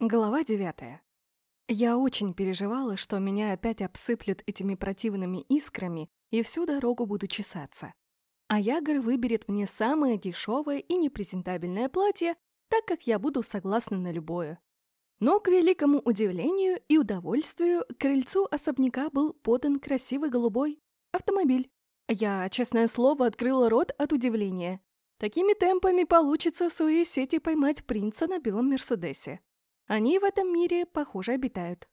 Глава девятая. Я очень переживала, что меня опять обсыплют этими противными искрами и всю дорогу буду чесаться. А Ягор выберет мне самое дешевое и непрезентабельное платье, так как я буду согласна на любое. Но, к великому удивлению и удовольствию, крыльцу особняка был подан красивый голубой автомобиль. Я, честное слово, открыла рот от удивления. Такими темпами получится в своей сети поймать принца на белом Мерседесе. Они в этом мире, похоже, обитают.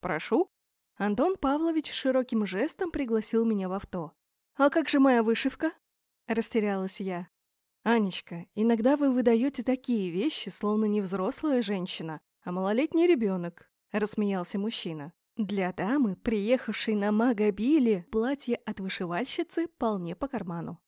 Прошу. Антон Павлович широким жестом пригласил меня в авто. «А как же моя вышивка?» Растерялась я. «Анечка, иногда вы выдаете такие вещи, словно не взрослая женщина, а малолетний ребенок», — рассмеялся мужчина. «Для дамы, приехавшей на магобиле, платье от вышивальщицы вполне по карману».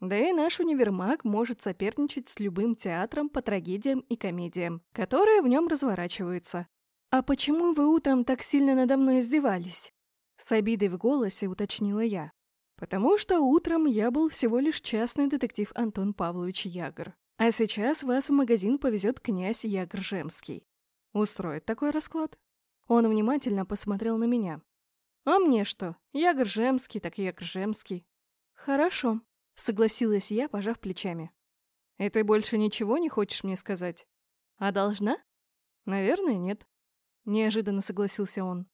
Да и наш универмаг может соперничать с любым театром по трагедиям и комедиям, которые в нем разворачиваются. «А почему вы утром так сильно надо мной издевались?» С обидой в голосе уточнила я. «Потому что утром я был всего лишь частный детектив Антон Павлович Ягр. А сейчас вас в магазин повезет князь Ягр Жемский. Устроит такой расклад?» Он внимательно посмотрел на меня. «А мне что? Ягр Жемский, так Ягр Жемский». «Хорошо», Согласилась я, пожав плечами. «И ты больше ничего не хочешь мне сказать? А должна?» «Наверное, нет». Неожиданно согласился он.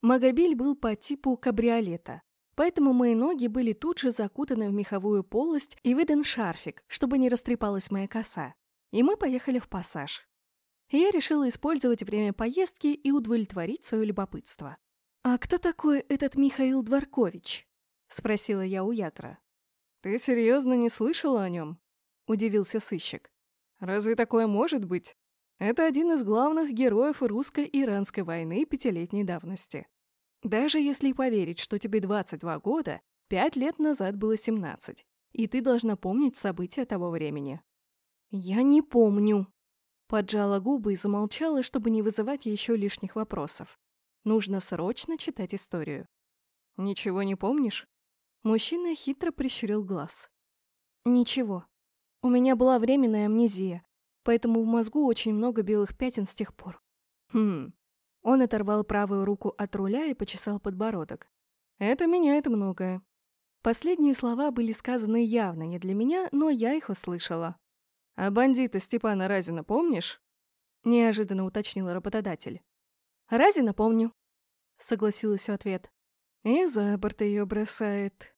Магобиль был по типу кабриолета, поэтому мои ноги были тут же закутаны в меховую полость и выдан шарфик, чтобы не растрепалась моя коса. И мы поехали в пассаж. Я решила использовать время поездки и удовлетворить свое любопытство. «А кто такой этот Михаил Дворкович?» — спросила я у Якра. «Ты серьезно не слышала о нем?» – удивился сыщик. «Разве такое может быть? Это один из главных героев русско-иранской войны пятилетней давности. Даже если поверить, что тебе 22 года, пять лет назад было 17, и ты должна помнить события того времени». «Я не помню», Поджала губы и замолчала, чтобы не вызывать еще лишних вопросов. Нужно срочно читать историю. «Ничего не помнишь?» Мужчина хитро прищурил глаз. «Ничего. У меня была временная амнезия, поэтому в мозгу очень много белых пятен с тех пор». «Хм». Он оторвал правую руку от руля и почесал подбородок. «Это меняет многое». Последние слова были сказаны явно не для меня, но я их услышала. «А бандита Степана Разина помнишь?» Неожиданно уточнил работодатель. «Разина помню», — согласилась в ответ. И за борт ее бросает.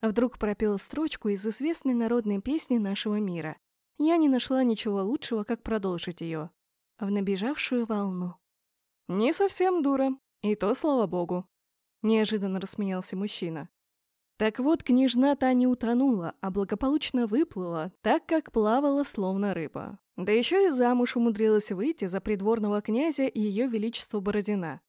Вдруг пропела строчку из известной народной песни нашего мира. Я не нашла ничего лучшего, как продолжить ее. В набежавшую волну. «Не совсем дура. И то, слава богу», — неожиданно рассмеялся мужчина. Так вот, княжна-то не утонула, а благополучно выплыла, так как плавала словно рыба. Да еще и замуж умудрилась выйти за придворного князя и ее величество Бородина.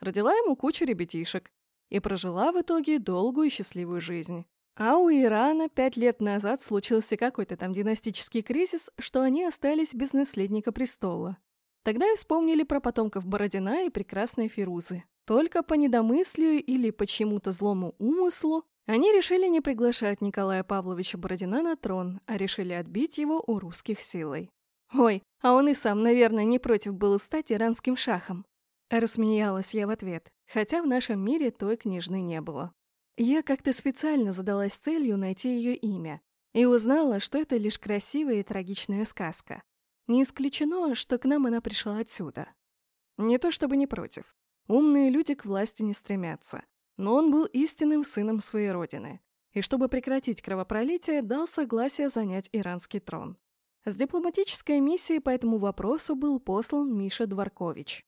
Родила ему кучу ребятишек, и прожила в итоге долгую и счастливую жизнь. А у Ирана пять лет назад случился какой-то там династический кризис, что они остались без наследника престола. Тогда и вспомнили про потомков Бородина и прекрасной Фирузы. Только по недомыслию или по чему-то злому умыслу они решили не приглашать Николая Павловича Бородина на трон, а решили отбить его у русских силой. Ой, а он и сам, наверное, не против был стать иранским шахом. Рассмеялась я в ответ, хотя в нашем мире той княжны не было. Я как-то специально задалась целью найти ее имя и узнала, что это лишь красивая и трагичная сказка. Не исключено, что к нам она пришла отсюда. Не то чтобы не против. Умные люди к власти не стремятся. Но он был истинным сыном своей родины. И чтобы прекратить кровопролитие, дал согласие занять иранский трон. С дипломатической миссией по этому вопросу был послан Миша Дворкович.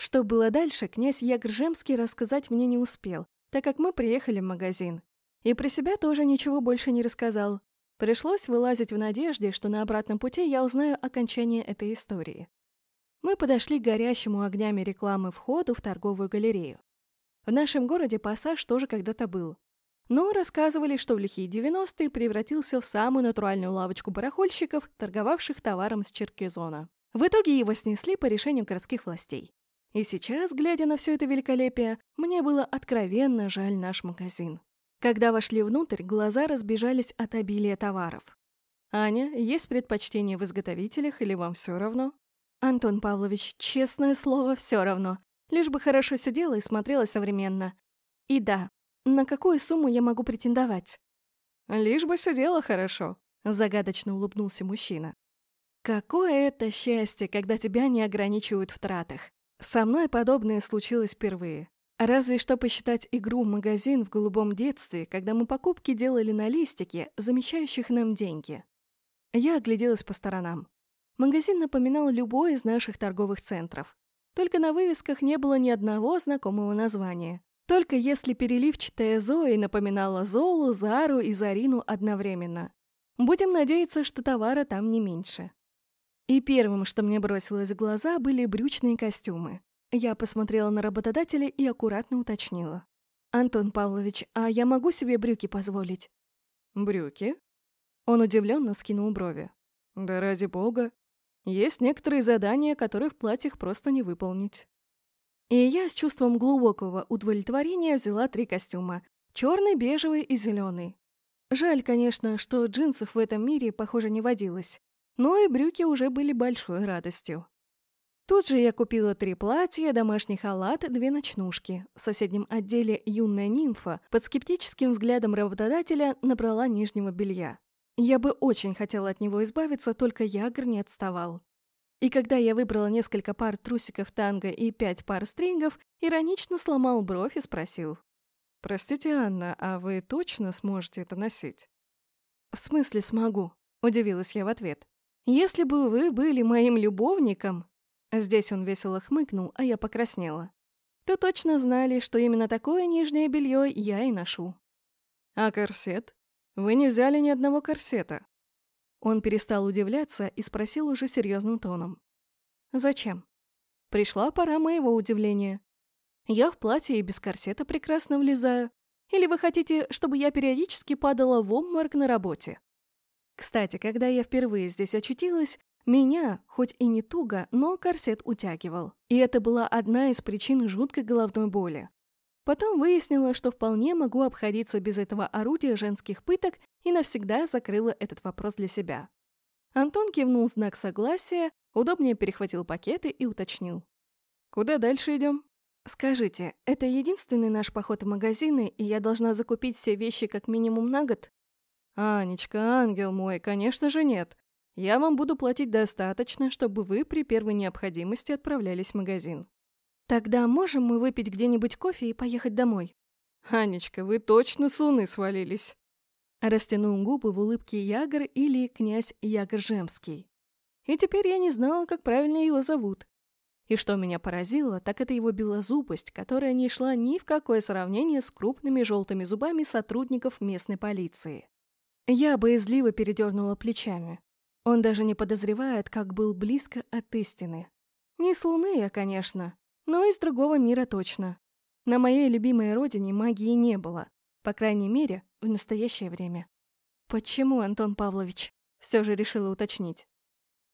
Что было дальше, князь Ягржемский рассказать мне не успел, так как мы приехали в магазин. И про себя тоже ничего больше не рассказал. Пришлось вылазить в надежде, что на обратном пути я узнаю окончание этой истории. Мы подошли к горящему огнями рекламы входу в торговую галерею. В нашем городе пассаж тоже когда-то был. Но рассказывали, что в лихие 90-е превратился в самую натуральную лавочку барахольщиков, торговавших товаром с Черкизона. В итоге его снесли по решению городских властей. И сейчас, глядя на все это великолепие, мне было откровенно жаль наш магазин. Когда вошли внутрь, глаза разбежались от обилия товаров. «Аня, есть предпочтение в изготовителях или вам все равно?» Антон Павлович, честное слово, все равно. Лишь бы хорошо сидела и смотрела современно. И да, на какую сумму я могу претендовать? Лишь бы сидела хорошо, загадочно улыбнулся мужчина. Какое это счастье, когда тебя не ограничивают в тратах. Со мной подобное случилось впервые. Разве что посчитать игру магазин в голубом детстве, когда мы покупки делали на листике, замещающих нам деньги. Я огляделась по сторонам. Магазин напоминал любой из наших торговых центров. Только на вывесках не было ни одного знакомого названия. Только если переливчатая Зои напоминала Золу, Зару и Зарину одновременно. Будем надеяться, что товара там не меньше. И первым, что мне бросилось в глаза, были брючные костюмы. Я посмотрела на работодателя и аккуратно уточнила. «Антон Павлович, а я могу себе брюки позволить?» «Брюки?» Он удивленно скинул брови. «Да ради бога. Есть некоторые задания, которые в платьях просто не выполнить». И я с чувством глубокого удовлетворения взяла три костюма. Черный, бежевый и зеленый. Жаль, конечно, что джинсов в этом мире, похоже, не водилось. Но и брюки уже были большой радостью. Тут же я купила три платья, домашний халат, две ночнушки. В соседнем отделе юная нимфа под скептическим взглядом работодателя набрала нижнего белья. Я бы очень хотела от него избавиться, только Ягр не отставал. И когда я выбрала несколько пар трусиков танго и пять пар стрингов, иронично сломал бровь и спросил. «Простите, Анна, а вы точно сможете это носить?» «В смысле смогу?» – удивилась я в ответ. «Если бы вы были моим любовником, Здесь он весело хмыкнул, а я покраснела. То точно знали, что именно такое нижнее белье я и ношу. А корсет? Вы не взяли ни одного корсета. Он перестал удивляться и спросил уже серьезным тоном. «Зачем?» Пришла пора моего удивления. Я в платье и без корсета прекрасно влезаю. Или вы хотите, чтобы я периодически падала в обморок на работе? Кстати, когда я впервые здесь очутилась, меня, хоть и не туго, но корсет утягивал. И это была одна из причин жуткой головной боли. Потом выяснила, что вполне могу обходиться без этого орудия женских пыток и навсегда закрыла этот вопрос для себя. Антон кивнул знак согласия, удобнее перехватил пакеты и уточнил. «Куда дальше идем?» «Скажите, это единственный наш поход в магазины, и я должна закупить все вещи как минимум на год?» «Анечка, ангел мой, конечно же нет. Я вам буду платить достаточно, чтобы вы при первой необходимости отправлялись в магазин. Тогда можем мы выпить где-нибудь кофе и поехать домой? Анечка, вы точно с луны свалились. Растянул губы в улыбке Ягор или князь Ягор Жемский. И теперь я не знала, как правильно его зовут. И что меня поразило, так это его белозубость, которая не шла ни в какое сравнение с крупными желтыми зубами сотрудников местной полиции. Я боязливо передернула плечами. Он даже не подозревает, как был близко от истины. Не с Луны я, конечно, но из другого мира точно. На моей любимой родине магии не было, по крайней мере, в настоящее время. Почему, Антон Павлович? Все же решила уточнить.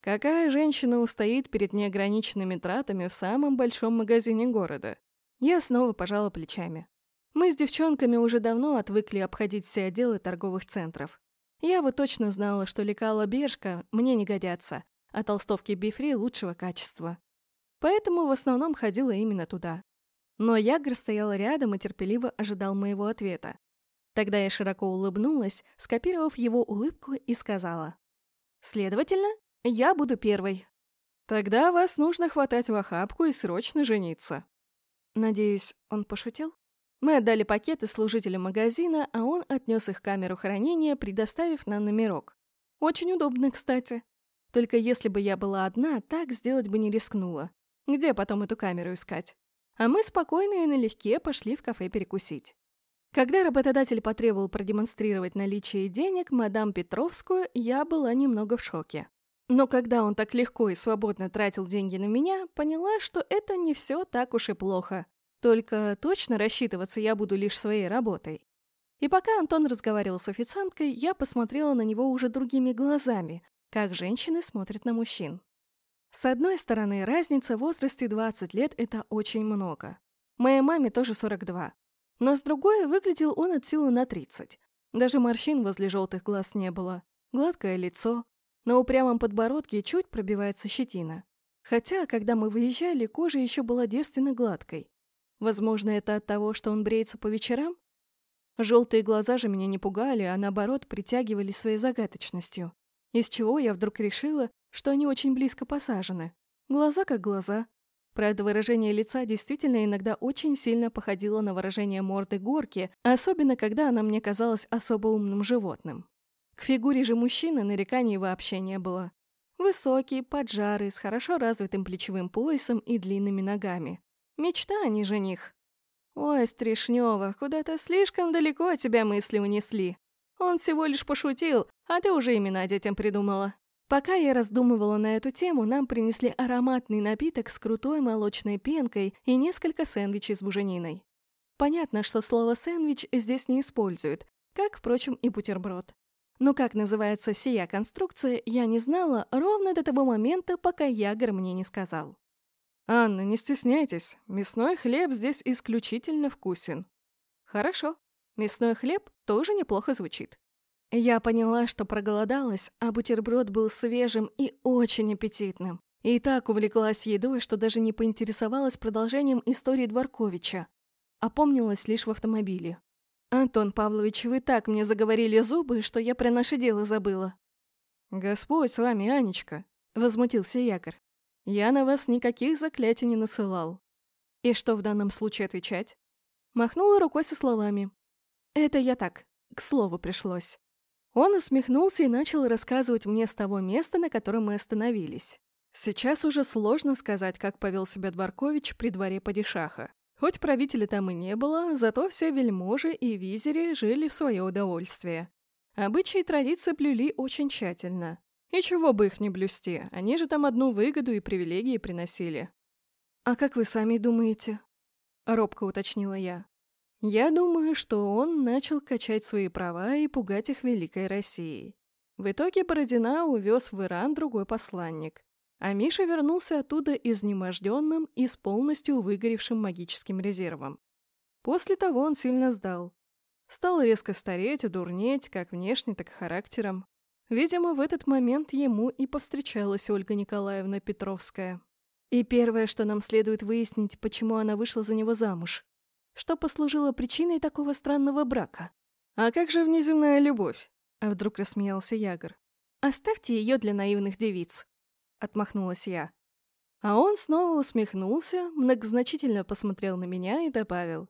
Какая женщина устоит перед неограниченными тратами в самом большом магазине города? Я снова пожала плечами. Мы с девчонками уже давно отвыкли обходить все отделы торговых центров. Я вот точно знала, что лекала Бершка мне не годятся, а толстовки Бифри лучшего качества. Поэтому в основном ходила именно туда. Но Ягр стоял рядом и терпеливо ожидал моего ответа. Тогда я широко улыбнулась, скопировав его улыбку и сказала. «Следовательно, я буду первой». «Тогда вас нужно хватать в охапку и срочно жениться». Надеюсь, он пошутил? Мы отдали пакеты служителю магазина, а он отнес их камеру хранения, предоставив нам номерок. Очень удобно, кстати. Только если бы я была одна, так сделать бы не рискнула. Где потом эту камеру искать? А мы спокойно и налегке пошли в кафе перекусить. Когда работодатель потребовал продемонстрировать наличие денег мадам Петровскую, я была немного в шоке. Но когда он так легко и свободно тратил деньги на меня, поняла, что это не все так уж и плохо. Только точно рассчитываться я буду лишь своей работой. И пока Антон разговаривал с официанткой, я посмотрела на него уже другими глазами, как женщины смотрят на мужчин. С одной стороны, разница в возрасте 20 лет – это очень много. Моей маме тоже 42. Но с другой, выглядел он от силы на 30. Даже морщин возле желтых глаз не было. Гладкое лицо. На упрямом подбородке чуть пробивается щетина. Хотя, когда мы выезжали, кожа еще была девственно гладкой. Возможно, это от того, что он бреется по вечерам? Желтые глаза же меня не пугали, а наоборот притягивали своей загадочностью. Из чего я вдруг решила, что они очень близко посажены. Глаза как глаза. Правда, выражение лица действительно иногда очень сильно походило на выражение морды горки, особенно когда она мне казалась особо умным животным. К фигуре же мужчины нареканий вообще не было. Высокий, поджарый, с хорошо развитым плечевым поясом и длинными ногами. Мечта, а не жених. «Ой, Стришнева, куда-то слишком далеко тебя мысли унесли. Он всего лишь пошутил, а ты уже имена детям придумала». Пока я раздумывала на эту тему, нам принесли ароматный напиток с крутой молочной пенкой и несколько сэндвичей с бужениной. Понятно, что слово «сэндвич» здесь не используют, как, впрочем, и бутерброд. Но как называется сия конструкция, я не знала ровно до того момента, пока Ягор мне не сказал. «Анна, не стесняйтесь, мясной хлеб здесь исключительно вкусен». «Хорошо, мясной хлеб тоже неплохо звучит». Я поняла, что проголодалась, а бутерброд был свежим и очень аппетитным. И так увлеклась едой, что даже не поинтересовалась продолжением истории Дворковича. Опомнилась лишь в автомобиле. «Антон Павлович, вы так мне заговорили зубы, что я про наше дело забыла». «Господь с вами, Анечка», — возмутился Якорь. Я на вас никаких заклятий не насылал. И что в данном случае отвечать? Махнула рукой со словами. Это я так, к слову пришлось. Он усмехнулся и начал рассказывать мне с того места, на котором мы остановились. Сейчас уже сложно сказать, как повел себя Дворкович при дворе падишаха. Хоть правителя там и не было, зато все вельможи и визери жили в свое удовольствие. Обычаи и традиции плюли очень тщательно. И чего бы их не блюсти, они же там одну выгоду и привилегии приносили. «А как вы сами думаете?» — робко уточнила я. Я думаю, что он начал качать свои права и пугать их Великой Россией. В итоге Бородина увез в Иран другой посланник, а Миша вернулся оттуда изнеможденным и с полностью выгоревшим магическим резервом. После того он сильно сдал. Стал резко стареть и дурнеть, как внешне, так и характером. Видимо, в этот момент ему и повстречалась Ольга Николаевна Петровская. И первое, что нам следует выяснить, почему она вышла за него замуж. Что послужило причиной такого странного брака? «А как же внеземная любовь?» А вдруг рассмеялся Ягор. «Оставьте ее для наивных девиц», — отмахнулась я. А он снова усмехнулся, многозначительно посмотрел на меня и добавил.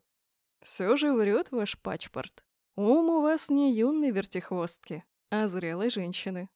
«Все же врет ваш пачпорт. Ум у вас не юной вертихвостки а зрелой женщины.